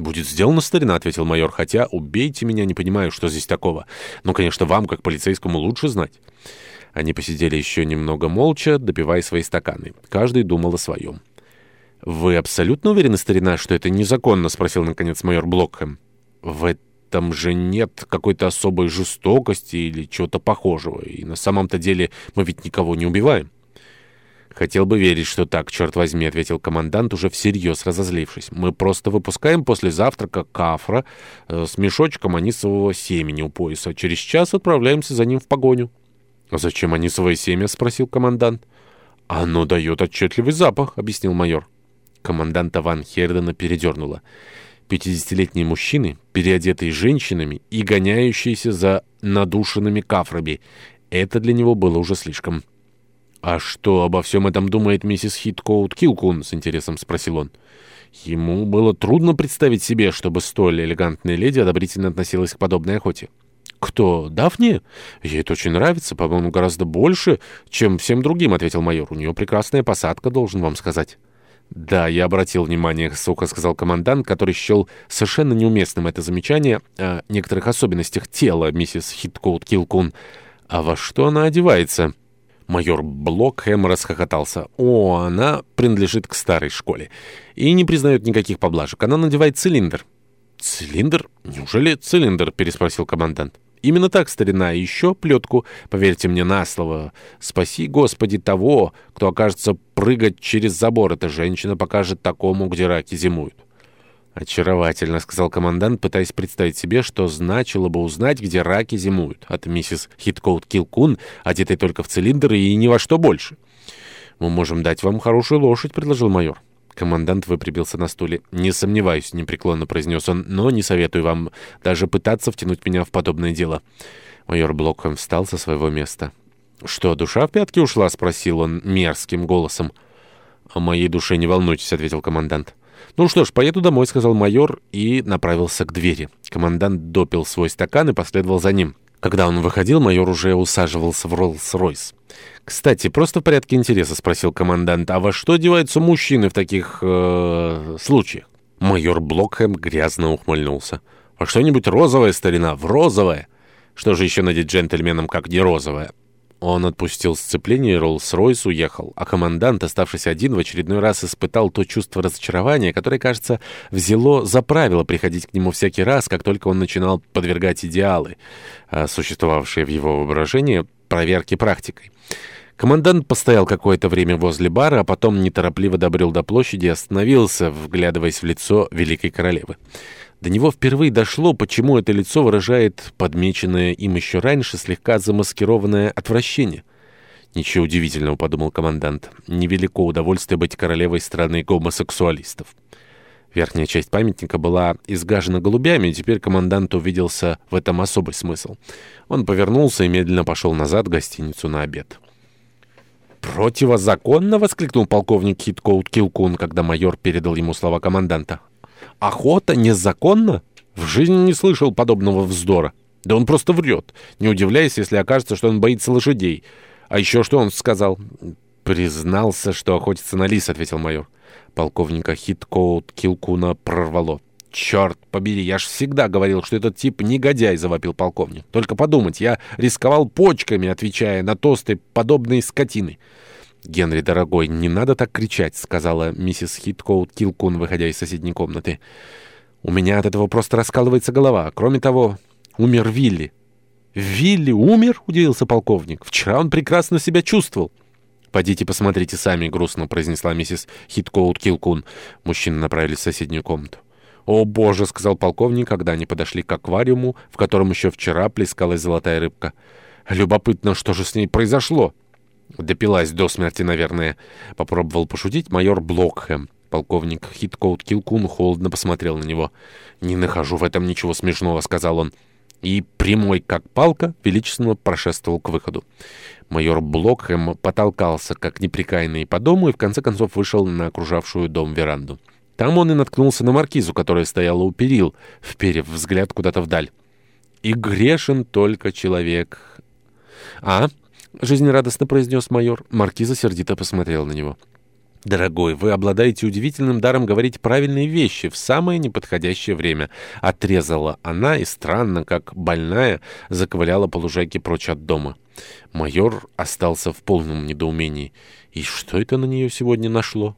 «Будет сделано, старина», — ответил майор, «хотя убейте меня, не понимаю, что здесь такого. Но, конечно, вам, как полицейскому, лучше знать». Они посидели еще немного молча, допивая свои стаканы. Каждый думал о своем. «Вы абсолютно уверены, старина, что это незаконно?» — спросил, наконец, майор Блокхэм. «В этом же нет какой-то особой жестокости или чего-то похожего. И на самом-то деле мы ведь никого не убиваем». «Хотел бы верить, что так, черт возьми», — ответил командант, уже всерьез разозлившись. «Мы просто выпускаем после завтрака кафра э, с мешочком анисового семени у пояса. Через час отправляемся за ним в погоню». А зачем анисовое семя?» — спросил командант. «Оно дает отчетливый запах», — объяснил майор. Команданта Ван Хердена передернула. «Пятидесятилетние мужчины, переодетые женщинами и гоняющиеся за надушенными кафрами. Это для него было уже слишком». «А что обо всем этом думает миссис Хиткоут Килкун?» — с интересом спросил он. Ему было трудно представить себе, чтобы столь элегантная леди одобрительно относилась к подобной охоте. «Кто? Дафни? Ей это очень нравится, по-моему, гораздо больше, чем всем другим», — ответил майор. «У нее прекрасная посадка, должен вам сказать». «Да, я обратил внимание», — сухо сказал командант, который счел совершенно неуместным это замечание о некоторых особенностях тела миссис Хиткоут Килкун. «А во что она одевается?» Майор Блокхэм расхохотался. «О, она принадлежит к старой школе. И не признает никаких поблажек. Она надевает цилиндр». «Цилиндр? Неужели цилиндр?» — переспросил командант. «Именно так, старина. Еще плетку. Поверьте мне на слово. Спаси, Господи, того, кто окажется прыгать через забор. Эта женщина покажет такому, где раки зимуют». «Очаровательно», — сказал командант, пытаясь представить себе, что значило бы узнать, где раки зимуют, от миссис Хиткоут Килкун, одетой только в цилиндр и ни во что больше. «Мы можем дать вам хорошую лошадь», — предложил майор. Командант выпрямился на стуле. «Не сомневаюсь», — непреклонно произнес он, — «но не советую вам даже пытаться втянуть меня в подобное дело». Майор Блокхэм встал со своего места. «Что, душа в пятки ушла?» — спросил он мерзким голосом. «О моей душе не волнуйтесь», — ответил командант. «Ну что ж, поеду домой», — сказал майор и направился к двери. Командант допил свой стакан и последовал за ним. Когда он выходил, майор уже усаживался в Роллс-Ройс. «Кстати, просто в порядке интереса», — спросил командант, «а во что одеваются мужчины в таких э, случаях?» Майор Блокхэм грязно ухмыльнулся. «Во что-нибудь розовое, старина, в розовое!» «Что же еще надеть джентльменам, как не розовое?» Он отпустил сцепление, Роллс-Ройс уехал, а командант, оставшись один, в очередной раз испытал то чувство разочарования, которое, кажется, взяло за правило приходить к нему всякий раз, как только он начинал подвергать идеалы, а, существовавшие в его воображении, проверке практикой. Командант постоял какое-то время возле бара, а потом неторопливо добрел до площади и остановился, вглядываясь в лицо великой королевы. До него впервые дошло, почему это лицо выражает подмеченное им еще раньше слегка замаскированное отвращение. «Ничего удивительного», — подумал командант. «Невелико удовольствие быть королевой страны гомосексуалистов». Верхняя часть памятника была изгажена голубями, и теперь командант увиделся в этом особый смысл. Он повернулся и медленно пошел назад в гостиницу на обед. «Противозаконно!» — воскликнул полковник Хиткоут Килкун, когда майор передал ему слова команданта. Охота незаконна? В жизни не слышал подобного вздора. Да он просто врет, не удивляясь, если окажется, что он боится лошадей. А еще что он сказал? Признался, что охотится на лис, ответил майор. Полковника Хиткоут Килкуна прорвало. «Черт побери, я ж всегда говорил, что этот тип негодяй», — завопил полковник. «Только подумать, я рисковал почками, отвечая на тосты подобной скотины». «Генри, дорогой, не надо так кричать», — сказала миссис Хиткоут Килкун, выходя из соседней комнаты. «У меня от этого просто раскалывается голова. Кроме того, умер Вилли». «Вилли умер?» — удивился полковник. «Вчера он прекрасно себя чувствовал». Пойдите посмотрите сами», — грустно произнесла миссис Хиткоут Килкун. Мужчины направились в соседнюю комнату. «О, боже!» — сказал полковник, когда они подошли к аквариуму, в котором еще вчера плескалась золотая рыбка. «Любопытно, что же с ней произошло?» Допилась до смерти, наверное. Попробовал пошутить майор Блокхэм. Полковник Хиткоут Килкун холодно посмотрел на него. «Не нахожу в этом ничего смешного», — сказал он. И прямой, как палка, величественно прошествовал к выходу. Майор Блокхэм потолкался, как неприкаянный, по дому и в конце концов вышел на окружавшую дом веранду. Там он и наткнулся на маркизу, которая стояла у перил, вперев взгляд куда-то вдаль. «И грешен только человек». «А?» — жизнерадостно произнес майор. Маркиза сердито посмотрела на него. «Дорогой, вы обладаете удивительным даром говорить правильные вещи в самое неподходящее время», — отрезала она и странно, как больная, заковыляла по лужайке прочь от дома. Майор остался в полном недоумении. «И что это на нее сегодня нашло?»